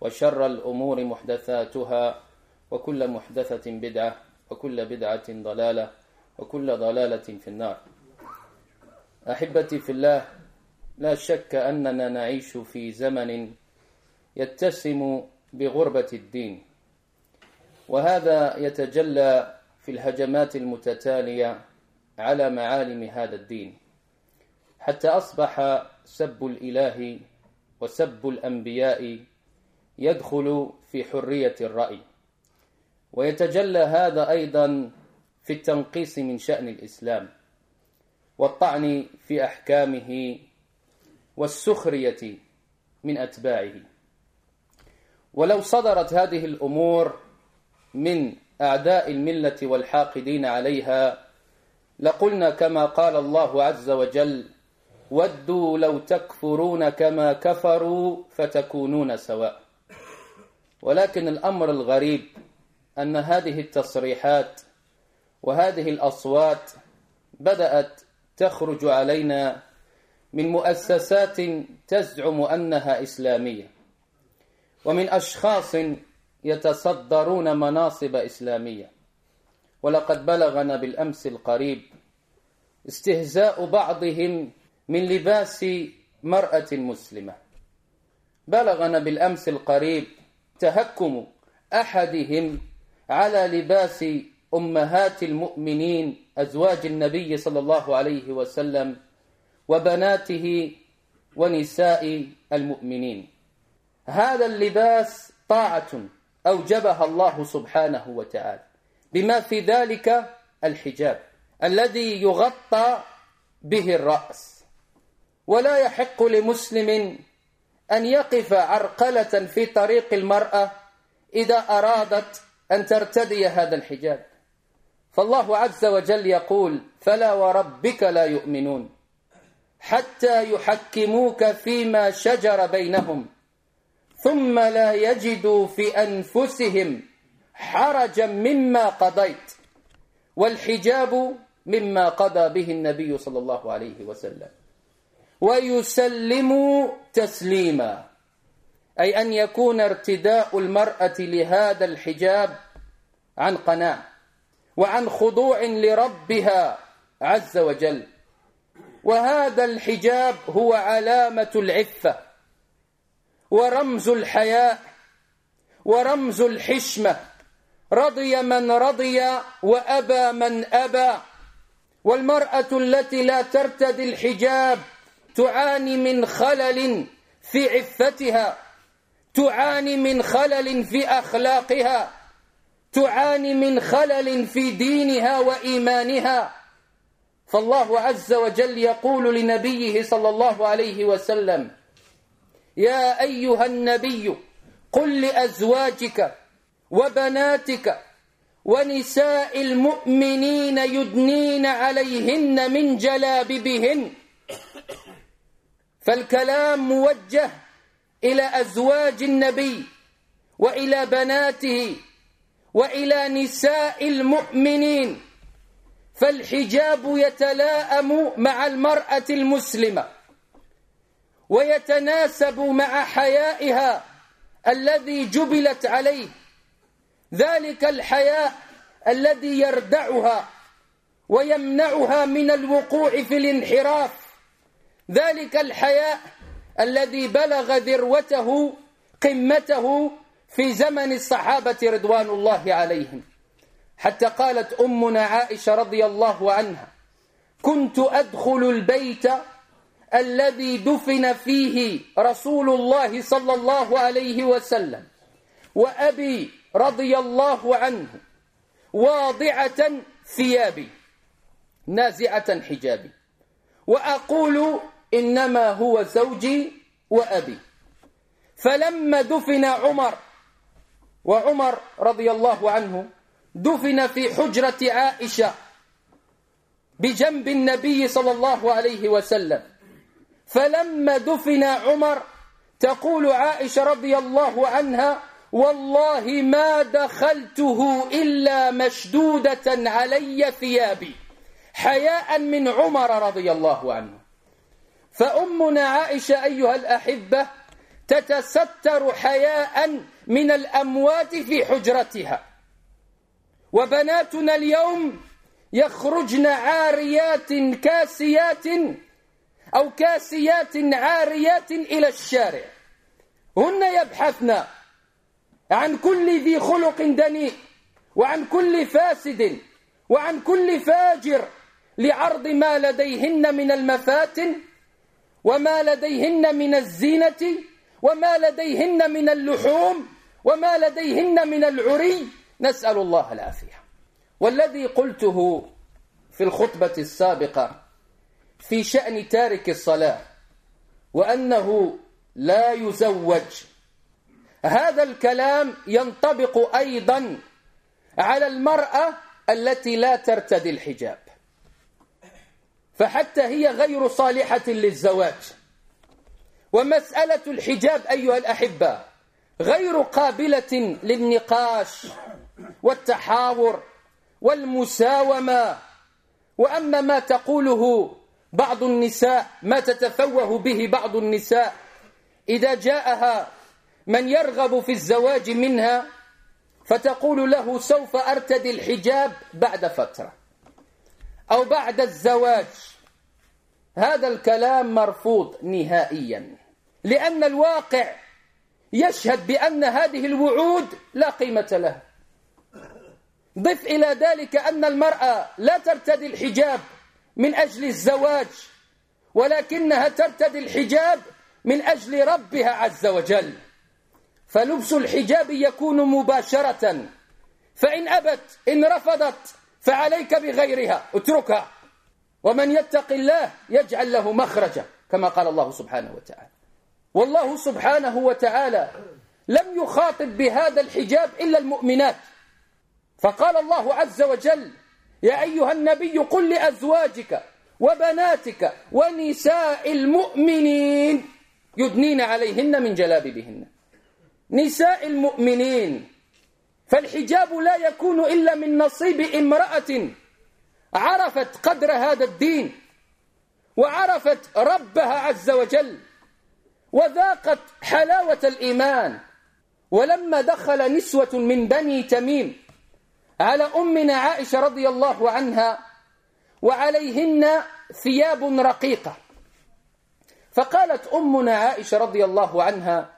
وشر الأمور محدثاتها وكل محدثة بدعة وكل بدعة ضلالة وكل ضلالة في النار. أحبتي في الله لا شك أننا نعيش في زمن يتسم بغربة الدين وهذا يتجلى في الهجمات المتتالية على معالم هذا الدين حتى أصبح سب الإله وسب الأنبياء يدخل في حرية الرأي. ويتجلى هذا أيضا في التنقيص من شأن الإسلام والطعن في أحكامه والسخرية من أتباعه. ولو صدرت هذه الأمور من أعداء الملة والحاقدين عليها لقلنا كما قال الله عز وجل ودوا لو تكفرون كما كفروا فتكونون سواء ولكن الأمر الغريب أن هذه التصريحات وهذه الأصوات بدأت تخرج علينا من مؤسسات تزعم أنها إسلامية ومن أشخاص يتصدرون مناصب إسلامية. ولقد بلغنا بالأمس القريب استهزاء بعضهم من لباس مرأة مسلمة. بلغنا بالأمس القريب تهكم أحدهم على لباس أمهات المؤمنين أزواج النبي صلى الله عليه وسلم وبناته ونساء المؤمنين. هذا اللباس طاعة أوجبها الله سبحانه وتعالى بما في ذلك الحجاب الذي يغطى به الرأس. ولا يحق لمسلم أن يقف عرقلة في طريق المرأة إذا أرادت أن ترتدي هذا الحجاب. فالله عز وجل يقول فلا وربك لا يؤمنون حتى يحكموك فيما شجر بينهم. ثم لا يجدوا في أنفسهم حرجا مما قضيت والحجاب مما قضى به النبي صلى الله عليه وسلم. ويسلموا تسليما. أي أن يكون ارتداء المرأة لهذا الحجاب عن قناع وعن خضوع لربها عز وجل. وهذا الحجاب هو علامة العفة ورمز الحياء ورمز الحشمة. رضي من رضي وأبى من أبى. والمرأة التي لا ترتدي الحجاب تعاني من خلل في عفتها تعاني من خلل في أخلاقها تعاني من خلل في دينها وإيمانها. فالله عز وجل يقول لنبيه صلى الله عليه وسلم يا أيها النبي قل لأزواجك وبناتك ونساء المؤمنين يدنين عليهن من جلاببهن فالكلام موجه إلى أزواج النبي وإلى بناته وإلى نساء المؤمنين فالحجاب يتلاءم مع المرأة المسلمة ويتناسب مع حيائها الذي جبلت عليه ذلك الحياء الذي يردعها ويمنعها من الوقوع في الانحراف. ذلك الحياء الذي بلغ ذروته قمته في زمن الصحابة رضوان الله عليهم. حتى قالت أمنا عائشة رضي الله عنها كنت أدخل البيت الذي دفن فيه رسول الله صلى الله عليه وسلم وأبي رضي الله عنه واضعة ثيابي نازعة حجابي وأقول إنما هو زوجي وأبي. فلما دفن عمر وعمر رضي الله عنه دفن في حجرة عائشة بجنب النبي صلى الله عليه وسلم. فلما دفن عمر تقول عائشة رضي الله عنها والله ما دخلته إلا مشدودة علي ثيابي حياء من عمر رضي الله عنه. فأمنا عائشة أيها الأحبة تتستر حياء من الأموات في حجرتها. وبناتنا اليوم يخرجن عاريات كاسيات أو كاسيات عاريات إلى الشارع. هن يبحثن عن كل ذي خلق دنيء وعن كل فاسد وعن كل فاجر لعرض ما لديهن من المفاتن وما لديهن من الزينة وما لديهن من اللحوم وما لديهن من العري نسأل الله العافية. والذي قلته في الخطبة السابقة في شأن تارك الصلاة وأنه لا يزوج. هذا الكلام ينطبق أيضا على المرأة التي لا ترتدي الحجاب. فحتى هي غير صالحة للزواج. ومسألة الحجاب أيها الأحبة غير قابلة للنقاش والتحاور والمساومة. وأما ما تقوله بعض النساء ما تتفوه به بعض النساء إذا جاءها من يرغب في الزواج منها فتقول له سوف أرتدي الحجاب بعد فترة. أو بعد الزواج. هذا الكلام مرفوض نهائيا. لأن الواقع يشهد بأن هذه الوعود لا قيمة لها. ضف إلى ذلك أن المرأة لا ترتدي الحجاب من أجل الزواج ولكنها ترتدي الحجاب من أجل ربها عز وجل. فلبس الحجاب يكون مباشرة. فإن أبت إن رفضت فعليك بغيرها اتركها. ومن يتق الله يجعل له مخرجا كما قال الله سبحانه وتعالى. والله سبحانه وتعالى لم يخاطب بهذا الحجاب إلا المؤمنات. فقال الله عز وجل يا أيها النبي قل لأزواجك وبناتك ونساء المؤمنين يدنين عليهن من جلابيبهن. نساء المؤمنين فالحجاب لا يكون إلا من نصيب امرأة عرفت قدر هذا الدين وعرفت ربها عز وجل وذاقت حلاوة الإيمان. ولما دخل نسوة من بني تميم على أمنا عائشة رضي الله عنها وعليهن ثياب رقيقة. فقالت أمنا عائشة رضي الله عنها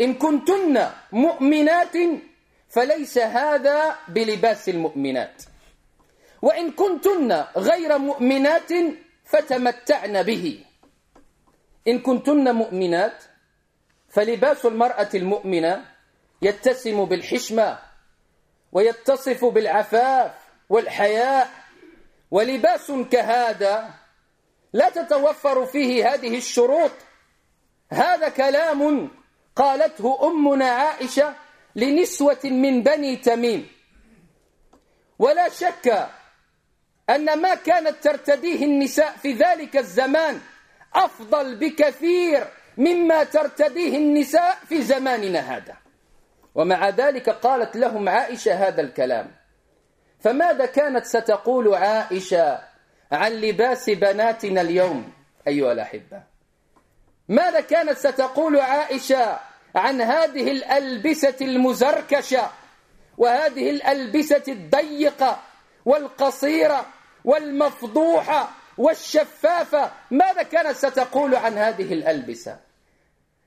إن كنتن مؤمنات فليس هذا بلباس المؤمنات. وإن كنتن غير مؤمنات فتمتعن به. إن كنتن مؤمنات فلباس المرأة المؤمنة يتسم بالحشمة ويتصف بالعفاف والحياء. ولباس كهذا لا تتوفر فيه هذه الشروط. هذا كلام قالته أمنا عائشة لنسوة من بني تميم. ولا شك أن ما كانت ترتديه النساء في ذلك الزمان أفضل بكثير مما ترتديه النساء في زماننا هذا. ومع ذلك قالت لهم عائشة هذا الكلام فماذا كانت ستقول عائشة عن لباس بناتنا اليوم؟ أيها الأحبة. ماذا كانت ستقول عائشة عن هذه الألبسة المزركشة وهذه الألبسة الضيقة والقصيرة والمفضوحة والشفافة ماذا كانت ستقول عن هذه الألبسة؟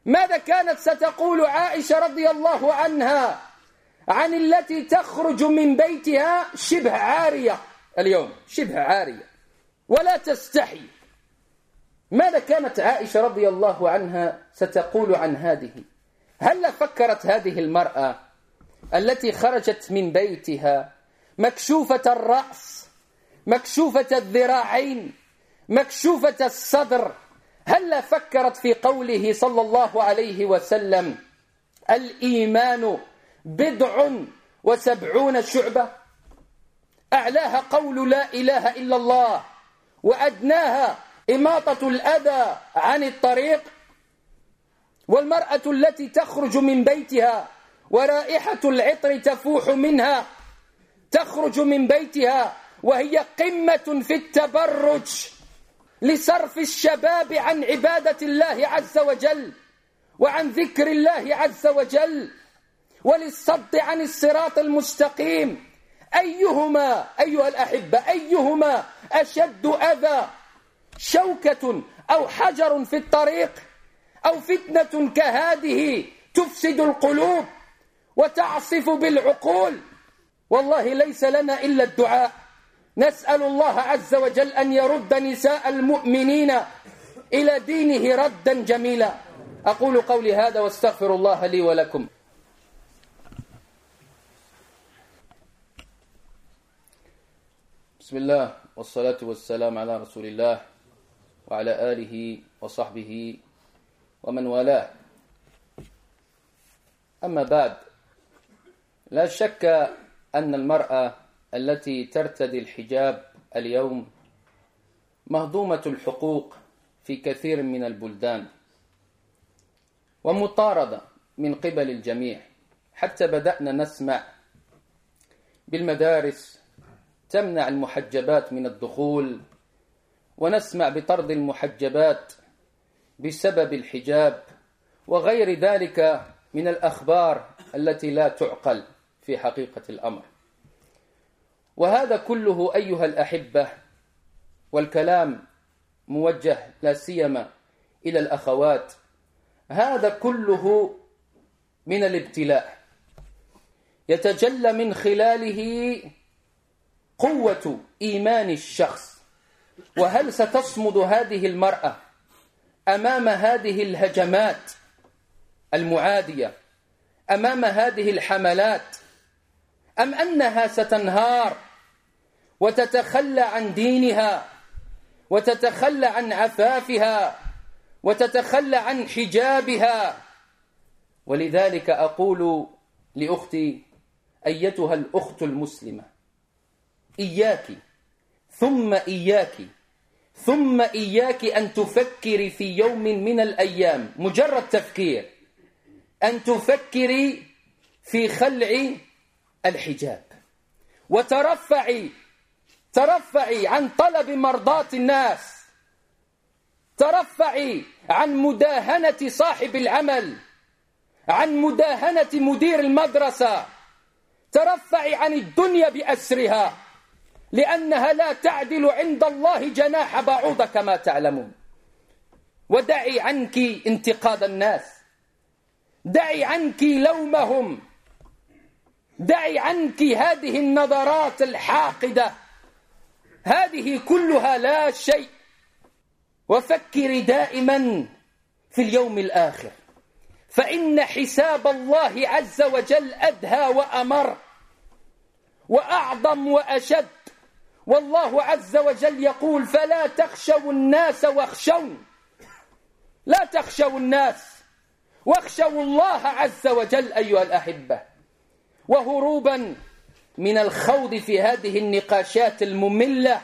ماذا كانت ستقول عائشة رضي الله عنها عن التي تخرج من بيتها شبه عارية اليوم شبه عارية ولا تستحي؟ ماذا كانت عائشة رضي الله عنها ستقول عن هذه؟ هل فكرت هذه المرأة التي خرجت من بيتها مكشوفة الرأس مكشوفة الذراعين مكشوفة الصدر؟ هل فكرت في قوله صلى الله عليه وسلم الإيمان بضع وسبعون شعبة؟ أعلاها قول لا إله إلا الله وأدناها إماطة الأذى عن الطريق والمرأة التي تخرج من بيتها ورائحة العطر تفوح منها تخرج من بيتها وهي قمة في التبرج لصرف الشباب عن عبادة الله عز وجل وعن ذكر الله عز وجل وللصد عن الصراط المستقيم. أيهما أيها الأحبة أيهما أشد أذى؟ شوكة أو حجر في الطريق؟ أو فتنة كهذه تفسد القلوب وتعصف بالعقول. والله ليس لنا إلا الدعاء. نسأل الله عز وجل أن يرد نساء المؤمنين إلى دينه ردا جميلا. أقول قولي هذا واستغفر الله لي ولكم. بسم الله والصلاة والسلام على رسول الله وعلى آله وصحبه ومن والاه. أما بعد لا شك أن المرأة التي ترتدي الحجاب اليوم مهضومة الحقوق في كثير من البلدان ومطاردة من قبل الجميع. حتى بدأنا نسمع بالمدارس تمنع المحجبات من الدخول ونسمع بطرد المحجبات بسبب الحجاب وغير ذلك من الأخبار التي لا تعقل في حقيقة الأمر. وهذا كله أيها الأحبة والكلام موجه لا سيما إلى الأخوات هذا كله من الابتلاء. يتجلى من خلاله قوة إيمان الشخص. وهل ستصمد هذه المرأة أمام هذه الهجمات المعادية أمام هذه الحملات أم أنها ستنهار وتتخلى عن دينها وتتخلى عن عفافها وتتخلى عن حجابها؟ ولذلك أقول لأختي أيتها الأخت المسلمة إياك ثم إياك ثم إياك أن تفكري في يوم من الأيام. مجرد تفكير. أن تفكري في خلع الحجاب. وترفعي ترفعي عن طلب مرضات الناس. ترفعي عن مداهنة صاحب العمل. عن مداهنة مدير المدرسة. ترفعي عن الدنيا بأسرها. لأنها لا تعدل عند الله جناح بعوضة كما تعلمون. ودعي عنك انتقاد الناس. دعي عنك لومهم. دعي عنك هذه النظرات الحاقدة. هذه كلها لا شيء. وفكري دائما في اليوم الآخر. فإن حساب الله عز وجل أدهى وأمر. وأعظم وأشد والله عز وجل يقول فلا تخشوا الناس واخشون. لا تخشوا الناس. واخشوا الله عز وجل أيها الأحبة. وهروبا من الخوض في هذه النقاشات المملة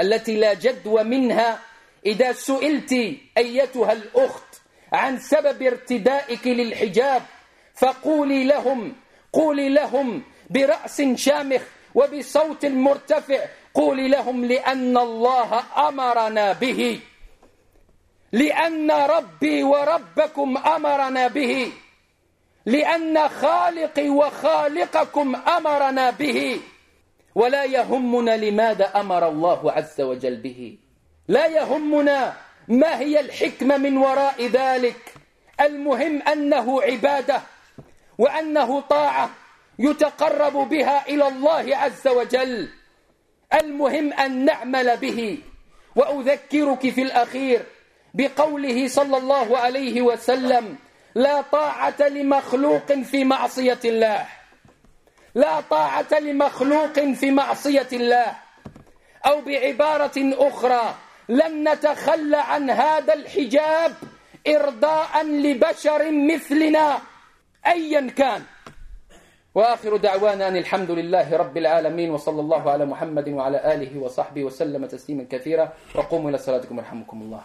التي لا جدوى منها إذا سئلت أيتها الأخت عن سبب ارتدائك للحجاب فقولي لهم قولي لهم برأس شامخ وبصوت مرتفع قولي لهم لأن الله أمرنا به. لأن ربي وربكم أمرنا به. لأن خالقي وخالقكم أمرنا به. ولا يهمنا لماذا أمر الله عز وجل به. لا يهمنا ما هي الحكمة من وراء ذلك. المهم أنه عبادة وأنه طاعة يتقرب بها إلى الله عز وجل. المهم أن نعمل به. وأذكرك في الأخير بقوله صلى الله عليه وسلم لا طاعة لمخلوق في معصية الله. لا طاعة لمخلوق في معصية الله. أو بعبارة أخرى لن نتخلى عن هذا الحجاب إرضاء لبشر مثلنا. أيا كان. وآخر دعوانا أن الحمد لله رب العالمين وصلى الله على محمد وعلى آله وصحبه وسلم تسليما كثيرا وقوموا إلى صلاتكم يرحمكم الله.